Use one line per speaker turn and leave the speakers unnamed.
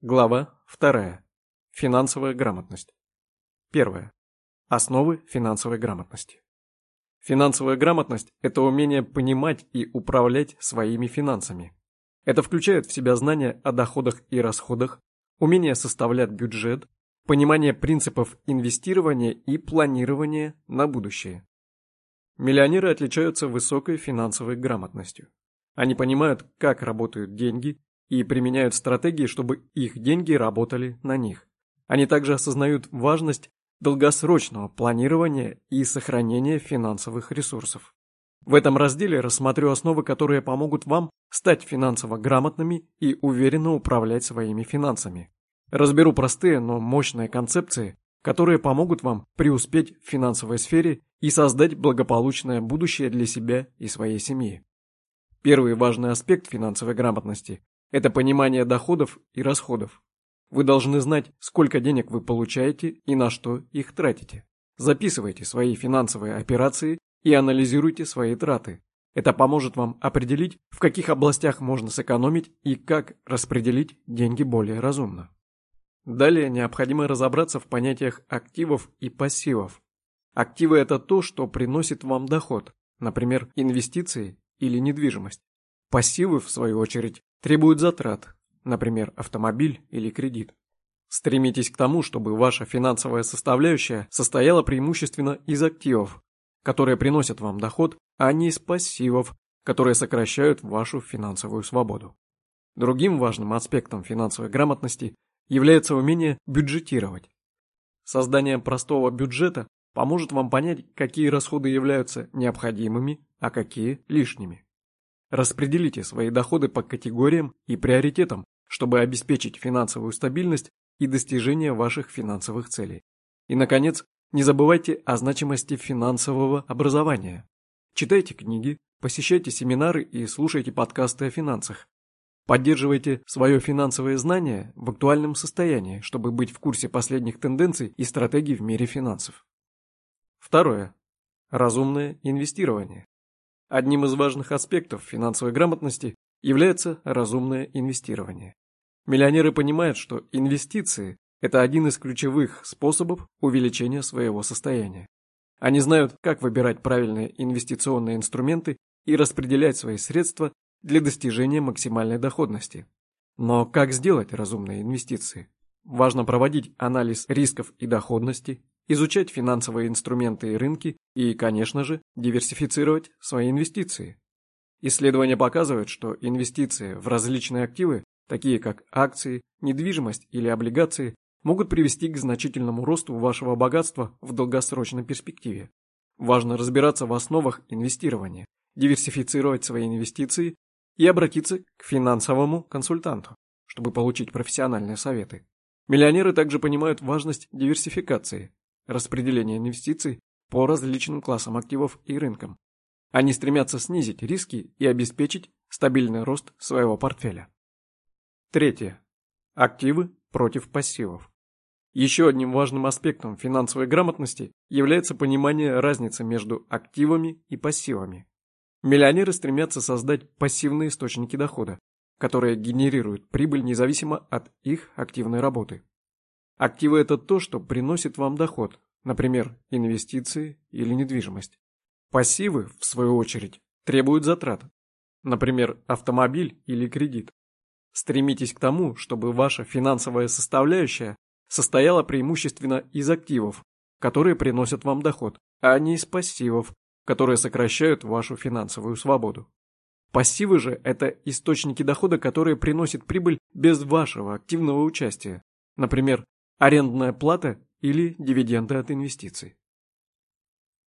Глава 2. Финансовая грамотность. Первое. Основы финансовой грамотности. Финансовая грамотность – это умение понимать и управлять своими финансами. Это включает в себя знания о доходах и расходах, умение составлять бюджет, понимание принципов инвестирования и планирования на будущее. Миллионеры отличаются высокой финансовой грамотностью. Они понимают, как работают деньги и применяют стратегии, чтобы их деньги работали на них. Они также осознают важность долгосрочного планирования и сохранения финансовых ресурсов. В этом разделе рассмотрю основы, которые помогут вам стать финансово грамотными и уверенно управлять своими финансами. Разберу простые, но мощные концепции, которые помогут вам преуспеть в финансовой сфере и создать благополучное будущее для себя и своей семьи. Первый важный аспект финансовой грамотности это понимание доходов и расходов. Вы должны знать, сколько денег вы получаете и на что их тратите. Записывайте свои финансовые операции и анализируйте свои траты. Это поможет вам определить, в каких областях можно сэкономить и как распределить деньги более разумно. Далее необходимо разобраться в понятиях активов и пассивов. Активы – это то, что приносит вам доход, например, инвестиции или недвижимость. Пассивы, в свою очередь, требуют затрат, например, автомобиль или кредит. Стремитесь к тому, чтобы ваша финансовая составляющая состояла преимущественно из активов, которые приносят вам доход, а не из пассивов, которые сокращают вашу финансовую свободу. Другим важным аспектом финансовой грамотности является умение бюджетировать. Создание простого бюджета поможет вам понять, какие расходы являются необходимыми, а какие лишними. Распределите свои доходы по категориям и приоритетам, чтобы обеспечить финансовую стабильность и достижение ваших финансовых целей. И, наконец, не забывайте о значимости финансового образования. Читайте книги, посещайте семинары и слушайте подкасты о финансах. Поддерживайте свое финансовое знание в актуальном состоянии, чтобы быть в курсе последних тенденций и стратегий в мире финансов. Второе. Разумное инвестирование. Одним из важных аспектов финансовой грамотности является разумное инвестирование. Миллионеры понимают, что инвестиции – это один из ключевых способов увеличения своего состояния. Они знают, как выбирать правильные инвестиционные инструменты и распределять свои средства для достижения максимальной доходности. Но как сделать разумные инвестиции? Важно проводить анализ рисков и доходности, изучать финансовые инструменты и рынки и, конечно же, диверсифицировать свои инвестиции. Исследования показывают, что инвестиции в различные активы, такие как акции, недвижимость или облигации, могут привести к значительному росту вашего богатства в долгосрочной перспективе. Важно разбираться в основах инвестирования, диверсифицировать свои инвестиции и обратиться к финансовому консультанту, чтобы получить профессиональные советы. Миллионеры также понимают важность диверсификации, распределения инвестиций по различным классам активов и рынкам. Они стремятся снизить риски и обеспечить стабильный рост своего портфеля. Третье. Активы против пассивов. Еще одним важным аспектом финансовой грамотности является понимание разницы между активами и пассивами. Миллионеры стремятся создать пассивные источники дохода, которые генерируют прибыль независимо от их активной работы. Активы – это то, что приносит вам доход, например, инвестиции или недвижимость. Пассивы, в свою очередь, требуют затрат, например, автомобиль или кредит. Стремитесь к тому, чтобы ваша финансовая составляющая состояла преимущественно из активов, которые приносят вам доход, а не из пассивов, которые сокращают вашу финансовую свободу. Пассивы же – это источники дохода, которые приносят прибыль без вашего активного участия. Например, арендная плата или дивиденды от инвестиций.